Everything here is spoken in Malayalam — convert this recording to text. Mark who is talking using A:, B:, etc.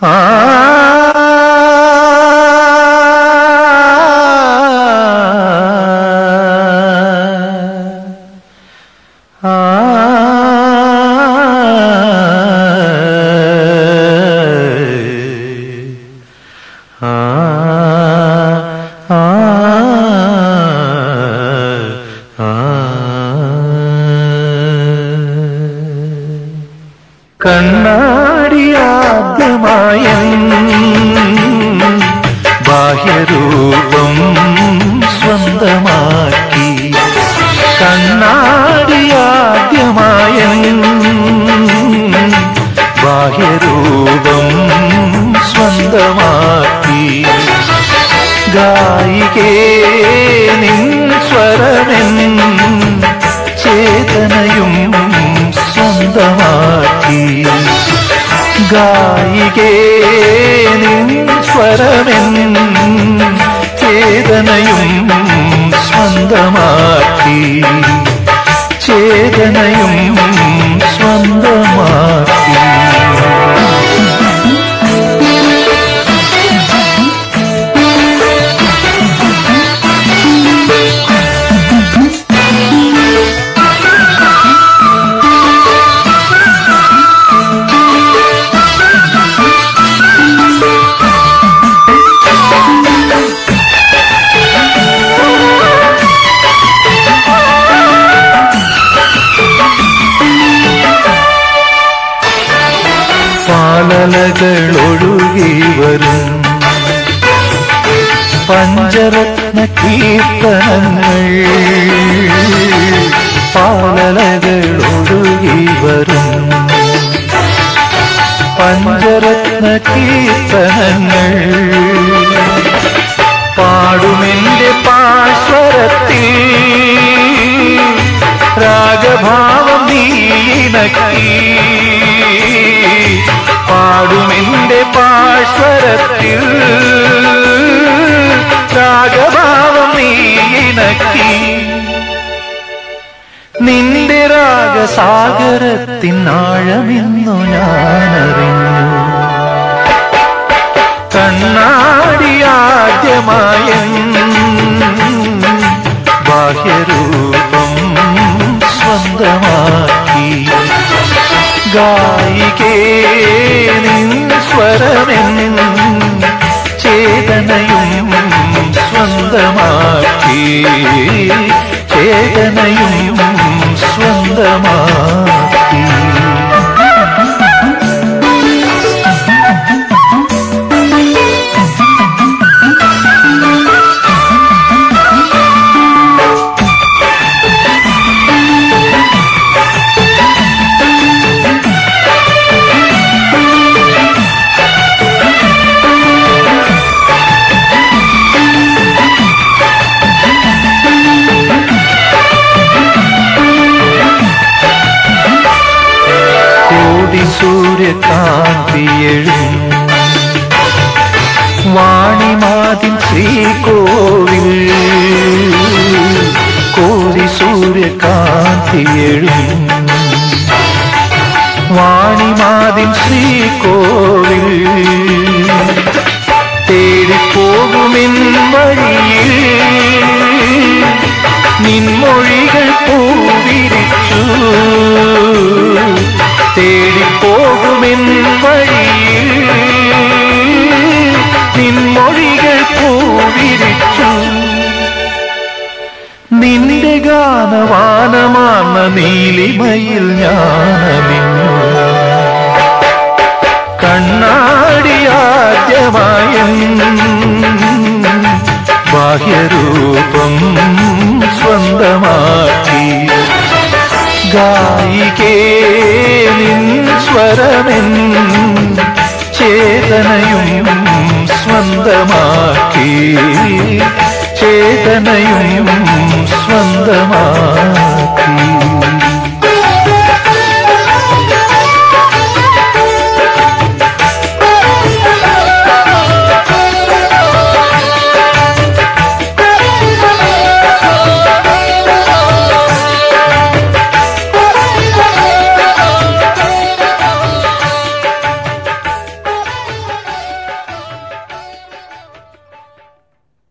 A: Ah കണ്ണാടിയാദ്യമായ ബാഹ്യരൂപം സ്വന്തമാക്കി കണ്ണാടിയാദ്യമായ ബാഹ്യരൂപം സ്വന്തമാക്കി ഗായികേ നിൻ സ്വരമെൻ ചേതനയും സ്വന്തമാക്കി ഗായികേ നിൻ സ്വരമെൻ ചേതനയും സ്വന്തമാക്കി. ചേതനയും സ്വന്തമാക്കി. ഒഴുകി വരും. പഞ്ചരത്ന കീർത്തനങ്ങൾ പാലലകൾ ഒഴുകി വരും. പഞ്ചരത്ന കീർത്തനങ്ങൾ പാടുമെന്റെ പാശ്വരത്തിൽ രാഗഭാവം നീനക്കി പാടുമെന്റെ രാഗസാഗരത്തിനാഴമെന്നു ഞാനറിഞ്ഞു. കണ്ണാടിയാദ്യമായ ബാഹ്യരൂപം സ്വന്തമാക്കി. ഗായികേ നിൻ സ്വരമെൻ ചേതനയും സ്വന്തമാക്കി. ചേതനയും സ്വന്തമാക്കി ശ്രീകോവിൽ കോടി സൂര്യകാന്തിയെഴും വാണിമാതിൻ ശ്രീകോവിൽ. തേടിപ്പോകുമെൻ വഴിയിൽ. നിൻമൊഴികൾ പൂവിരിച്ചു. തേടിപ്പോകുമെൻ വഴിയിൽ. പൂവിരിച്ചു? നിന്റെ ഗാനവാനമാർന്ന നീലിമയിൽ ഞാനലിഞ്ഞു കണ്ണാടിയാദ്യമായും ബാഹ്യരൂപം സ്വന്തമാക്കി. ഗായികേ നിൻ സ്വരമെൻ ചേതനയും സ്വന്തമാക്കി. ചേതനയും സ്വന്തമാക്കി